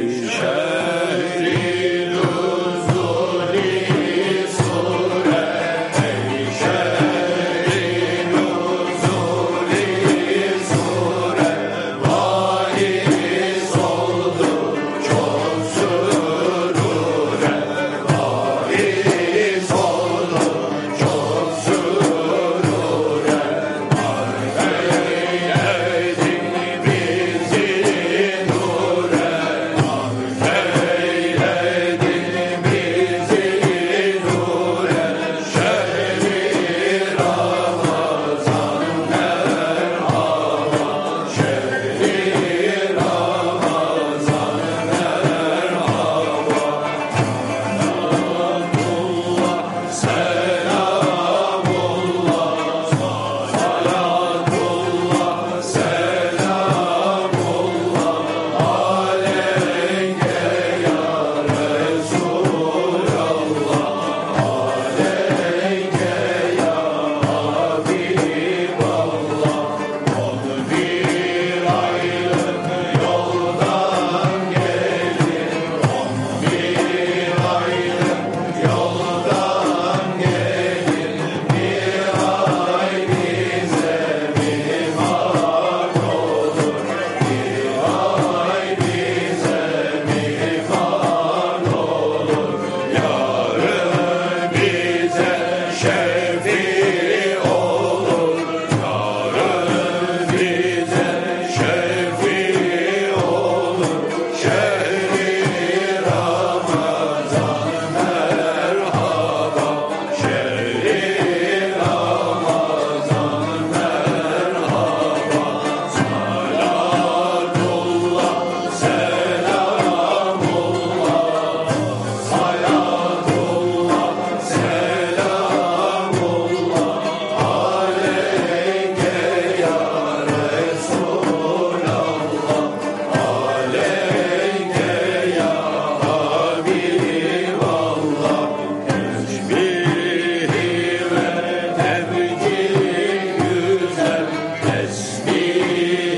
Aisha Amen.